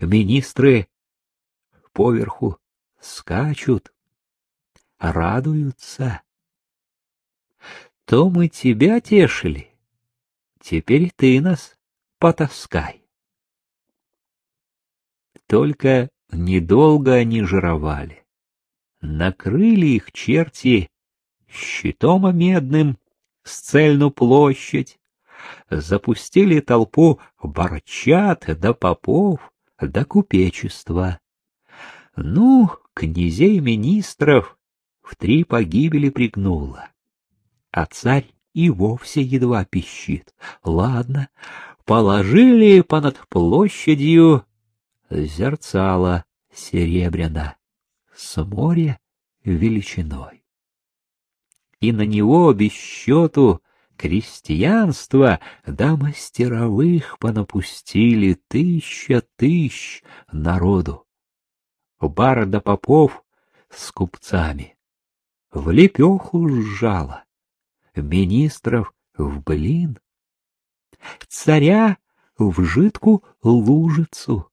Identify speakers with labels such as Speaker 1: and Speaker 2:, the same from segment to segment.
Speaker 1: Министры поверху скачут, радуются. То мы тебя тешили, теперь ты нас потаскай. Только недолго они жировали. Накрыли их черти щитом медным с цельну площадь, запустили толпу барчат да попов да купечества. Ну, князей-министров в три погибели пригнуло. А царь и вовсе едва пищит. Ладно, положили понад площадью зерцало серебряно с моря величиной. И на него без счету крестьянства да мастеровых понапустили тысяча тысяч народу бар да попов с купцами. В лепеху сжала, министров в блин, царя в жидку лужицу.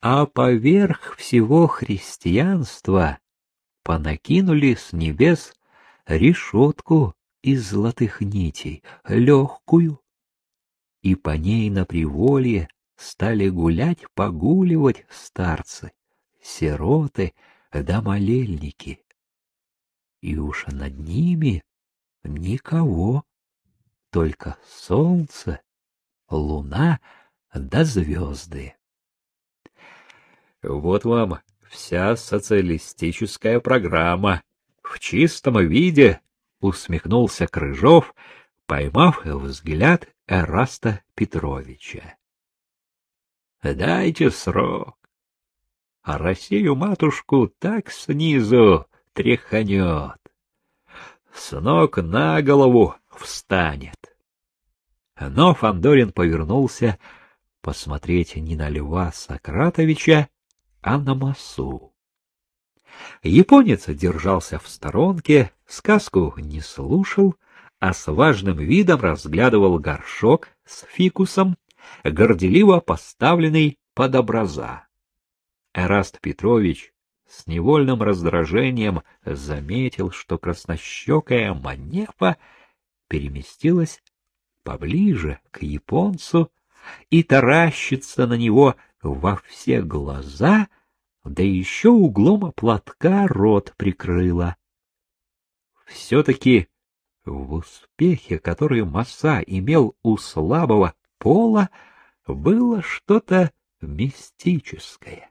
Speaker 1: А поверх всего христианства понакинули с небес решетку из золотых нитей, легкую, и по ней на приволье стали гулять, погуливать старцы, сироты да молельники. И уж над ними никого, только солнце, луна да звезды. Вот вам вся социалистическая программа в чистом виде, усмехнулся Крыжов, поймав взгляд Эраста Петровича. Дайте срок. А Россию-матушку так снизу тряханет. С ног на голову встанет. Но Фандорин повернулся посмотреть не на Льва Сократовича, а на Масу. Японец держался в сторонке, сказку не слушал, а с важным видом разглядывал горшок с фикусом, горделиво поставленный под образа. Эраст Петрович с невольным раздражением заметил, что краснощекая манефа переместилась поближе к японцу и таращится на него во все глаза, да еще углом платка рот прикрыла. Все-таки в успехе, который Маса имел у слабого пола, было что-то мистическое.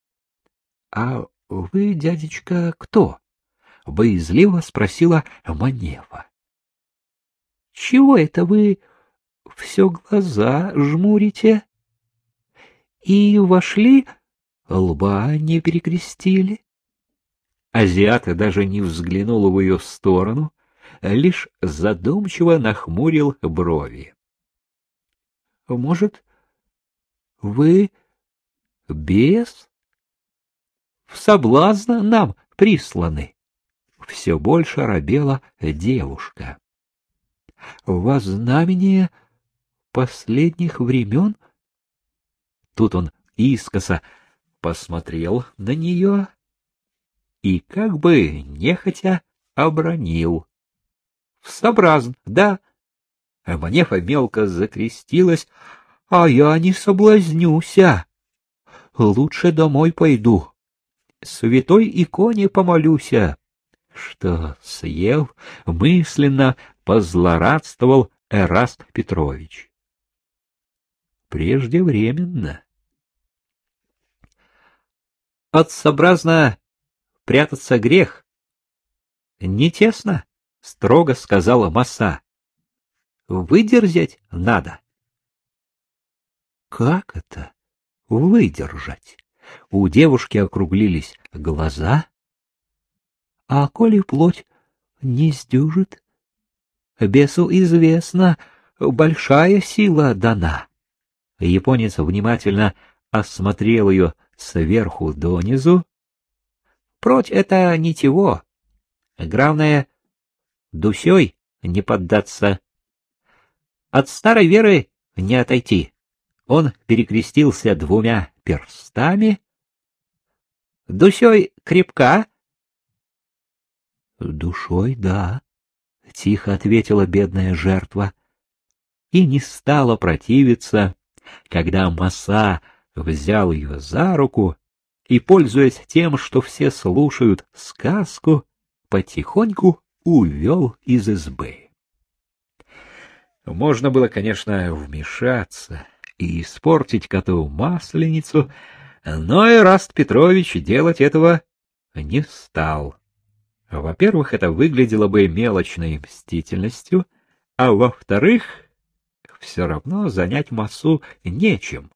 Speaker 1: — А вы, дядечка, кто? — боязливо спросила Манева. — Чего это вы все глаза жмурите? И вошли, лба не перекрестили. Азиат даже не взглянул в ее сторону, лишь задумчиво нахмурил брови. Может, вы бес? В соблазн нам присланы. Все больше робела девушка. Во знамение последних времен? Тут он искоса посмотрел на нее и как бы нехотя обронил. В соблазн, да, Манефа мелко закрестилась, а я не соблазнюся. Лучше домой пойду. Святой иконе помолюся. Что съел, мысленно позлорадствовал Эраст Петрович. Преждевременно. От сообразно прятаться грех. Не тесно, строго сказала Маса выдержать надо. Как это выдержать? У девушки округлились глаза. А коли плоть не сдюжит, бесу известно, большая сила дана. Японец внимательно осмотрел ее сверху донизу. Прочь это ничего. Главное, дусей не поддаться. От старой веры не отойти. Он перекрестился двумя перстами. Дусей крепка? Душой, да, — тихо ответила бедная жертва. И не стала противиться, когда Маса взял ее за руку и, пользуясь тем, что все слушают сказку, потихоньку увел из избы. Можно было, конечно, вмешаться и испортить коту масленицу, но Эраст Петрович делать этого не стал. Во-первых, это выглядело бы мелочной мстительностью, а во-вторых, все равно занять массу нечем.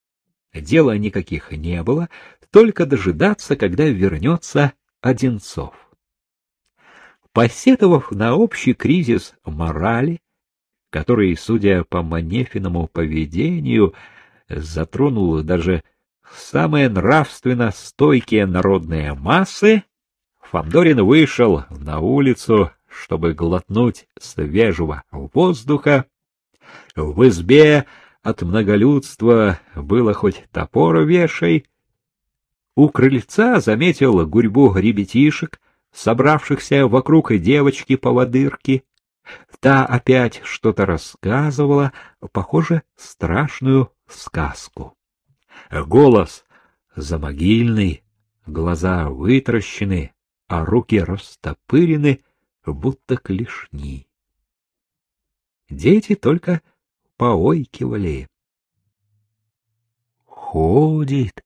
Speaker 1: Дела никаких не было, только дожидаться, когда вернется Одинцов. Посетовав на общий кризис морали, который, судя по Манефиному поведению, затронул даже самые нравственно стойкие народные массы, Фандорин вышел на улицу, чтобы глотнуть свежего воздуха. В избе от многолюдства было хоть топор вешай. У крыльца заметил гурьбу ребятишек, собравшихся вокруг девочки-поводырки. Та опять что-то рассказывала, похоже, страшную сказку. Голос замогильный, глаза вытращены, а руки растопырены, будто клешни. Дети только поойкивали. Ходит,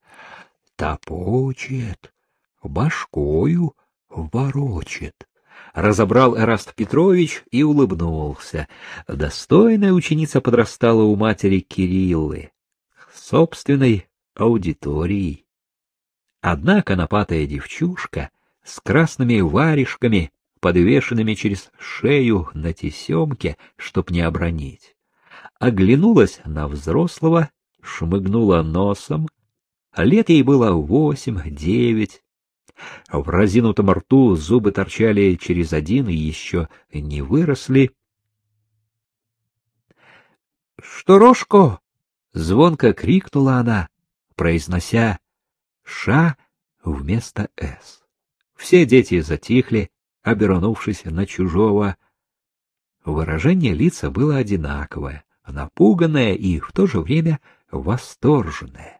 Speaker 1: топочет, башкою ворочит. Разобрал Эраст Петрович и улыбнулся. Достойная ученица подрастала у матери Кириллы, собственной аудиторией. Одна конопатая девчушка с красными варежками, подвешенными через шею на тесемке, чтоб не обронить, оглянулась на взрослого, шмыгнула носом. Лет ей было восемь-девять, в разинутом рту зубы торчали через один и еще не выросли. — Что, Рожко? — звонко крикнула она, произнося «ша» вместо «с». Все дети затихли, обернувшись на чужого. Выражение лица было одинаковое, напуганное и в то же время восторженное.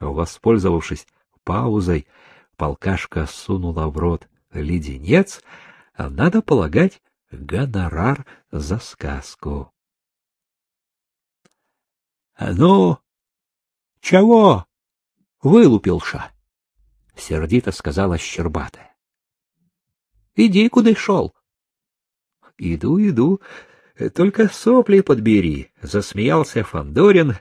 Speaker 1: Воспользовавшись паузой, полкашка сунула в рот леденец, а надо полагать гонорар за сказку. — Ну, чего? — вылупился, — сердито сказала Щербатая. — Иди, куда шел. — Иду, иду, только сопли подбери, — засмеялся Фандорин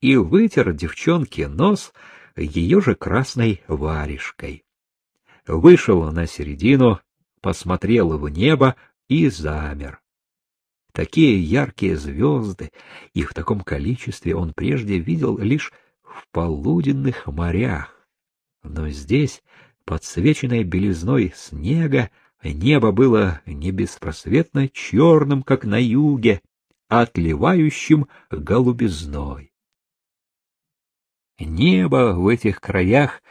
Speaker 1: и вытер девчонке нос, — ее же красной варежкой. Вышел на середину, посмотрел в небо и замер. Такие яркие звезды, и в таком количестве он прежде видел лишь в полуденных морях. Но здесь, подсвеченное белизной снега, небо было не беспросветно черным, как на юге, а отливающим голубизной. Небо в этих краях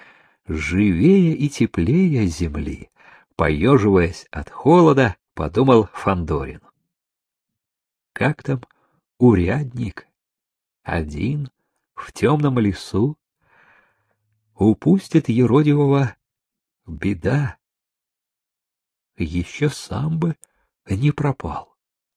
Speaker 1: живее и теплее земли, поеживаясь от холода, подумал Фандорин. Как там урядник? Один, в темном лесу? Упустит еродивого беда. Еще сам бы не пропал.